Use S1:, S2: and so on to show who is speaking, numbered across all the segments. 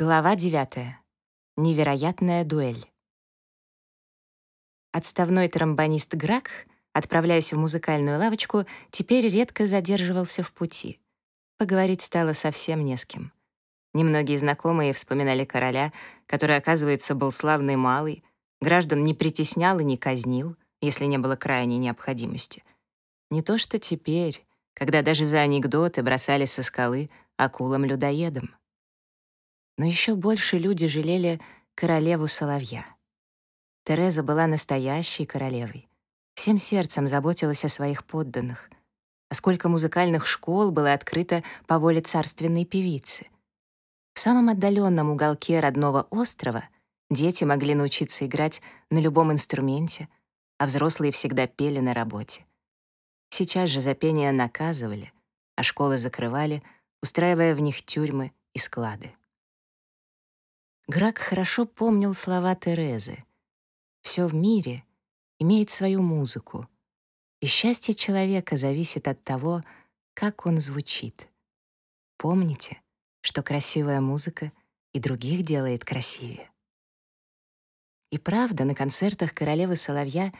S1: Глава 9. Невероятная дуэль. Отставной тромбонист Грак, отправляясь в музыкальную лавочку, теперь редко задерживался в пути. Поговорить стало совсем не с кем. Немногие знакомые вспоминали короля, который, оказывается, был славный малый, граждан не притеснял и не казнил, если не было крайней необходимости. Не то что теперь, когда даже за анекдоты бросали со скалы акулам-людоедам. Но еще больше люди жалели королеву Соловья. Тереза была настоящей королевой. Всем сердцем заботилась о своих подданных. А сколько музыкальных школ было открыто по воле царственной певицы. В самом отдаленном уголке родного острова дети могли научиться играть на любом инструменте, а взрослые всегда пели на работе. Сейчас же за пение наказывали, а школы закрывали, устраивая в них тюрьмы и склады. Грак хорошо помнил слова Терезы. «Все в мире имеет свою музыку, и счастье человека зависит от того, как он звучит. Помните, что красивая музыка и других делает красивее». И правда, на концертах королевы Соловья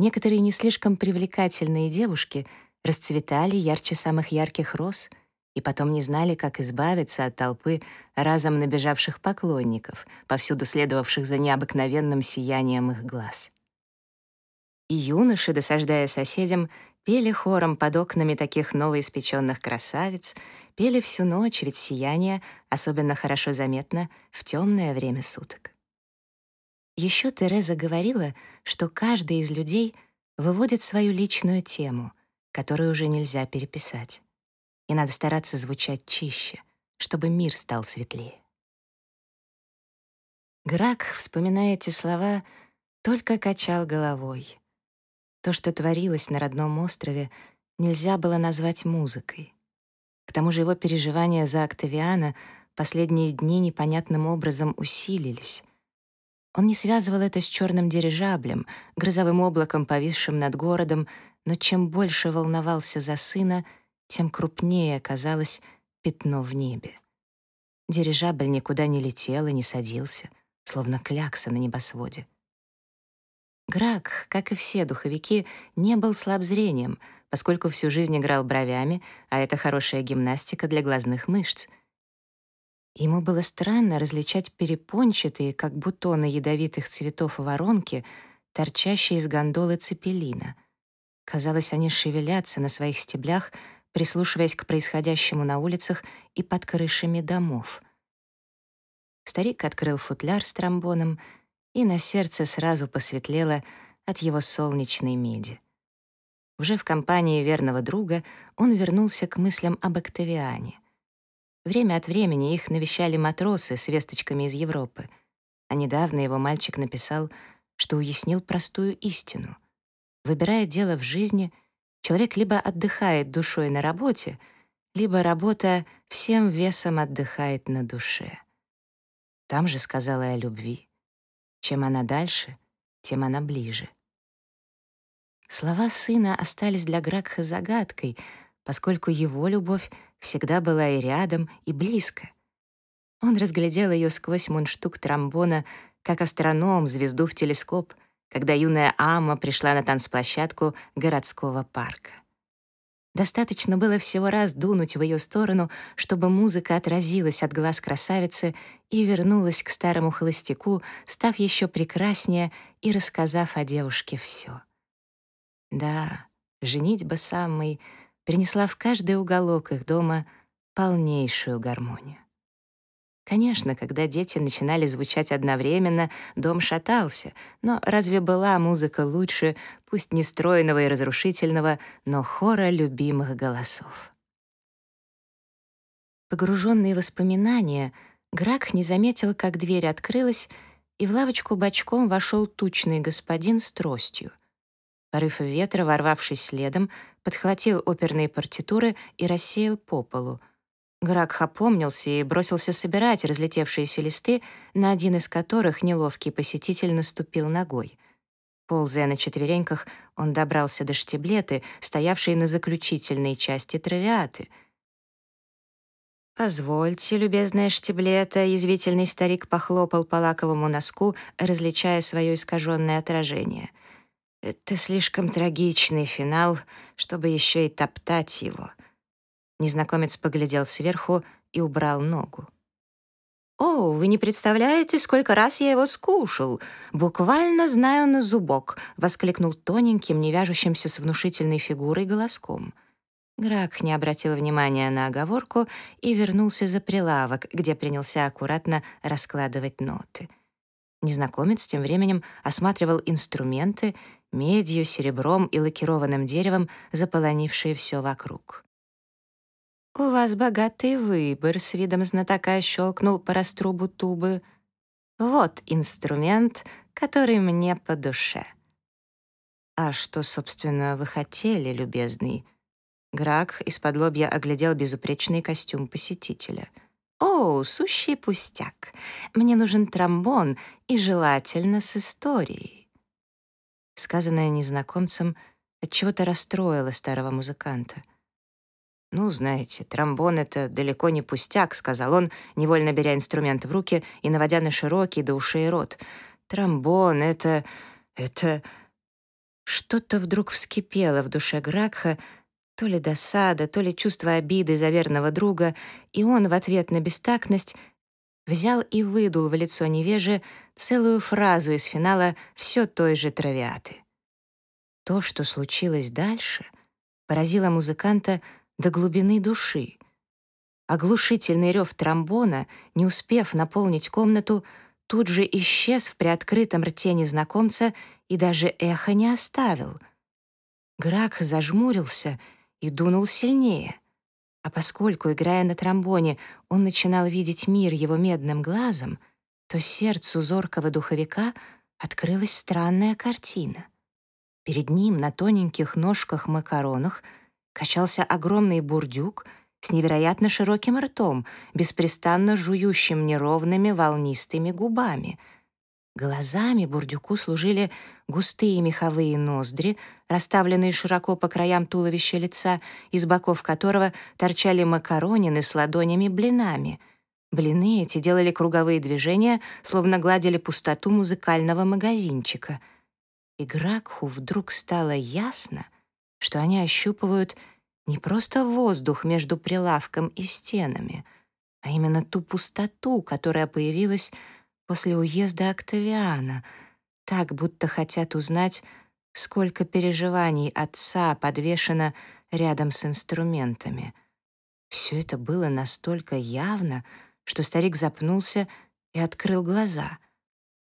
S1: некоторые не слишком привлекательные девушки расцветали ярче самых ярких роз — и потом не знали, как избавиться от толпы разом набежавших поклонников, повсюду следовавших за необыкновенным сиянием их глаз. И юноши, досаждая соседям, пели хором под окнами таких новоиспеченных красавиц, пели всю ночь, ведь сияние особенно хорошо заметно в темное время суток. Еще Тереза говорила, что каждый из людей выводит свою личную тему, которую уже нельзя переписать и надо стараться звучать чище, чтобы мир стал светлее. Грак, вспоминая эти слова, только качал головой. То, что творилось на родном острове, нельзя было назвать музыкой. К тому же его переживания за Октавиана последние дни непонятным образом усилились. Он не связывал это с черным дирижаблем, грозовым облаком, повисшим над городом, но чем больше волновался за сына — тем крупнее оказалось пятно в небе. Дирижабль никуда не летел и не садился, словно клякса на небосводе. Грак, как и все духовики, не был слаб зрением, поскольку всю жизнь играл бровями, а это хорошая гимнастика для глазных мышц. Ему было странно различать перепончатые, как бутоны ядовитых цветов воронки, торчащие из гондолы цепелина. Казалось, они шевелятся на своих стеблях, прислушиваясь к происходящему на улицах и под крышами домов. Старик открыл футляр с тромбоном, и на сердце сразу посветлело от его солнечной меди. Уже в компании верного друга он вернулся к мыслям об Октавиане. Время от времени их навещали матросы с весточками из Европы, а недавно его мальчик написал, что уяснил простую истину. Выбирая дело в жизни, Человек либо отдыхает душой на работе, либо работа всем весом отдыхает на душе. Там же сказала я о любви. Чем она дальше, тем она ближе. Слова сына остались для Гракха загадкой, поскольку его любовь всегда была и рядом, и близко. Он разглядел ее сквозь мундштук тромбона, как астроном звезду в телескоп, когда юная Ама пришла на танцплощадку городского парка. Достаточно было всего раз дунуть в ее сторону, чтобы музыка отразилась от глаз красавицы и вернулась к старому холостяку, став еще прекраснее и рассказав о девушке все. Да, женитьба самой принесла в каждый уголок их дома полнейшую гармонию. Конечно, когда дети начинали звучать одновременно, дом шатался, но разве была музыка лучше, пусть не стройного и разрушительного, но хора любимых голосов? Погруженный в воспоминания, Грак не заметил, как дверь открылась, и в лавочку бочком вошел тучный господин с тростью. Порыв ветра, ворвавшись следом, подхватил оперные партитуры и рассеял по полу — Гракх опомнился и бросился собирать разлетевшиеся листы, на один из которых неловкий посетитель наступил ногой. Ползая на четвереньках, он добрался до штиблеты, стоявшей на заключительной части травиаты. «Позвольте, любезная штиблета», — язвительный старик похлопал по лаковому носку, различая свое искаженное отражение. «Это слишком трагичный финал, чтобы еще и топтать его». Незнакомец поглядел сверху и убрал ногу. «О, вы не представляете, сколько раз я его скушал! Буквально знаю на зубок!» — воскликнул тоненьким, не вяжущимся с внушительной фигурой голоском. Грак не обратил внимания на оговорку и вернулся за прилавок, где принялся аккуратно раскладывать ноты. Незнакомец тем временем осматривал инструменты, медью, серебром и лакированным деревом, заполонившие все вокруг. «У вас богатый выбор», — с видом знатока щелкнул по раструбу тубы. «Вот инструмент, который мне по душе». «А что, собственно, вы хотели, любезный?» Грак из-под лобья оглядел безупречный костюм посетителя. «О, сущий пустяк! Мне нужен тромбон и желательно с историей». Сказанное незнакомцем отчего-то расстроило старого музыканта — «Ну, знаете, тромбон — это далеко не пустяк», — сказал он, невольно беря инструмент в руки и наводя на широкий до ушей рот. «Тромбон — это... это...» Что-то вдруг вскипело в душе Гракха, то ли досада, то ли чувство обиды за верного друга, и он в ответ на бестактность взял и выдул в лицо невеже целую фразу из финала все той же травиаты. То, что случилось дальше, поразило музыканта — до глубины души. Оглушительный рев тромбона, не успев наполнить комнату, тут же исчез в приоткрытом рте незнакомца и даже эхо не оставил. Грак зажмурился и дунул сильнее. А поскольку, играя на тромбоне, он начинал видеть мир его медным глазом, то сердцу зоркого духовика открылась странная картина. Перед ним на тоненьких ножках-макаронах — качался огромный бурдюк с невероятно широким ртом, беспрестанно жующим неровными волнистыми губами. Глазами бурдюку служили густые меховые ноздри, расставленные широко по краям туловища лица, из боков которого торчали макаронины с ладонями-блинами. Блины эти делали круговые движения, словно гладили пустоту музыкального магазинчика. И Гракху вдруг стало ясно, что они ощупывают не просто воздух между прилавком и стенами, а именно ту пустоту, которая появилась после уезда Октавиана, так будто хотят узнать, сколько переживаний отца подвешено рядом с инструментами. Все это было настолько явно, что старик запнулся и открыл глаза.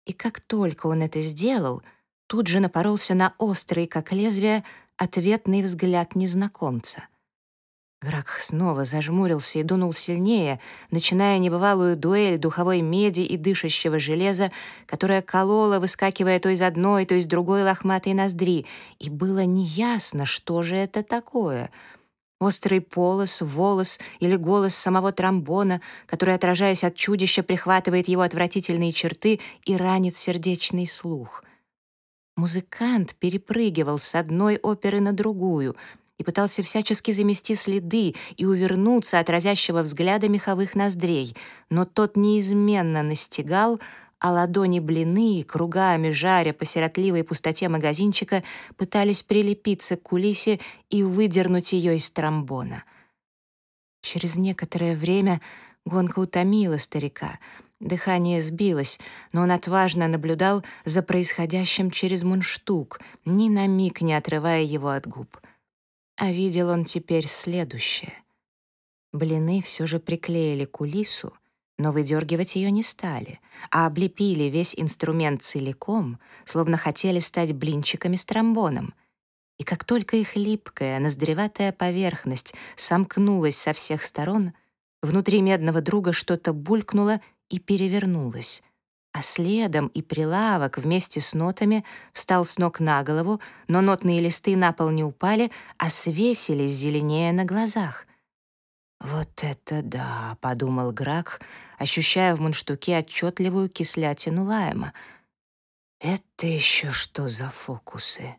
S1: И как только он это сделал, тут же напоролся на острый, как лезвие, ответный взгляд незнакомца. Грак снова зажмурился и дунул сильнее, начиная небывалую дуэль духовой меди и дышащего железа, которая колола, выскакивая то из одной, то из другой лохматой ноздри, и было неясно, что же это такое — Острый полос, волос или голос самого тромбона, который, отражаясь от чудища, прихватывает его отвратительные черты и ранит сердечный слух. Музыкант перепрыгивал с одной оперы на другую и пытался всячески замести следы и увернуться от разящего взгляда меховых ноздрей, но тот неизменно настигал, а ладони блины, кругами жаря по сиротливой пустоте магазинчика, пытались прилепиться к кулисе и выдернуть ее из тромбона. Через некоторое время гонка утомила старика — Дыхание сбилось, но он отважно наблюдал за происходящим через мундштук, ни на миг не отрывая его от губ. А видел он теперь следующее. Блины все же приклеили кулису, но выдергивать ее не стали, а облепили весь инструмент целиком, словно хотели стать блинчиками с тромбоном. И как только их липкая, ноздреватая поверхность сомкнулась со всех сторон, внутри медного друга что-то булькнуло и перевернулась, а следом и прилавок вместе с нотами встал с ног на голову, но нотные листы на пол не упали, а свесились зеленее на глазах. «Вот это да!» — подумал Грак, ощущая в мундштуке отчетливую кислятину лайма. «Это еще что за фокусы?»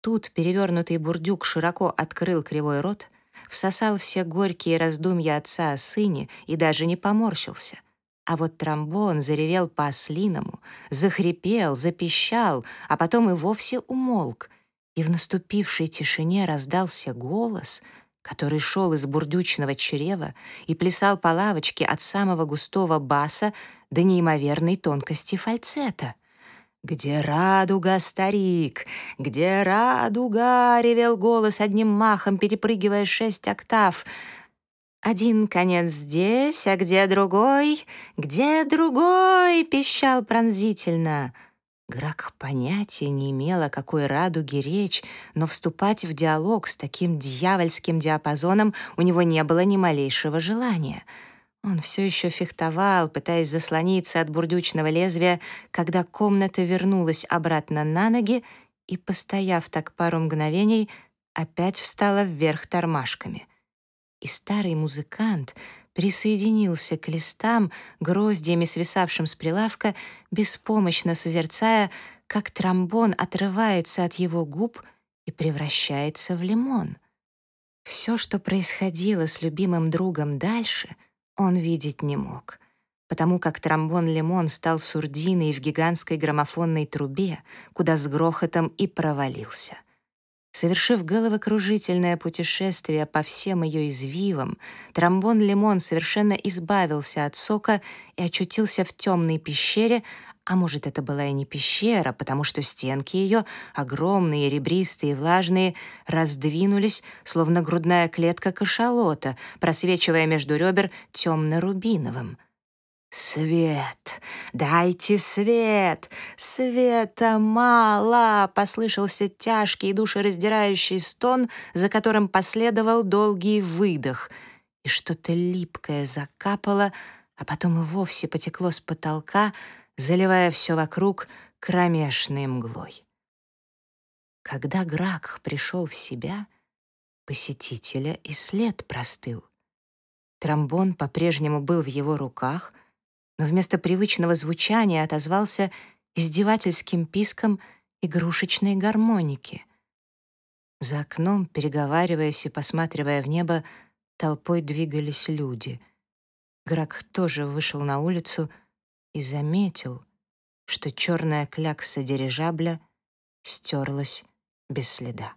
S1: Тут перевернутый бурдюк широко открыл кривой рот — всосал все горькие раздумья отца о сыне и даже не поморщился. А вот тромбон заревел по-ослиному, захрипел, запищал, а потом и вовсе умолк. И в наступившей тишине раздался голос, который шел из бурдючного чрева и плясал по лавочке от самого густого баса до неимоверной тонкости фальцета. «Где радуга, старик? Где радуга?» — ревел голос одним махом, перепрыгивая шесть октав. «Один конец здесь, а где другой? Где другой?» — пищал пронзительно. Грак понятия не имела, о какой радуге речь, но вступать в диалог с таким дьявольским диапазоном у него не было ни малейшего желания — он все еще фехтовал, пытаясь заслониться от бурдючного лезвия, когда комната вернулась обратно на ноги и, постояв так пару мгновений, опять встала вверх тормашками. И старый музыкант присоединился к листам, гроздьями свисавшим с прилавка, беспомощно созерцая, как тромбон отрывается от его губ и превращается в лимон. Все, что происходило с любимым другом дальше — он видеть не мог, потому как тромбон-лимон стал сурдиной в гигантской граммофонной трубе, куда с грохотом и провалился. Совершив головокружительное путешествие по всем ее извивам, тромбон-лимон совершенно избавился от сока и очутился в темной пещере, а может, это была и не пещера, потому что стенки ее, огромные, ребристые, влажные, раздвинулись, словно грудная клетка кашалота, просвечивая между ребер темно-рубиновым. «Свет! Дайте свет! Света мало!» — послышался тяжкий и душераздирающий стон, за которым последовал долгий выдох, и что-то липкое закапало, а потом и вовсе потекло с потолка — заливая все вокруг кромешной мглой. Когда Гракх пришел в себя, посетителя и след простыл. Тромбон по-прежнему был в его руках, но вместо привычного звучания отозвался издевательским писком игрушечной гармоники. За окном, переговариваясь и посматривая в небо, толпой двигались люди. Грак тоже вышел на улицу и заметил, что черная клякса дирижабля стерлась без следа.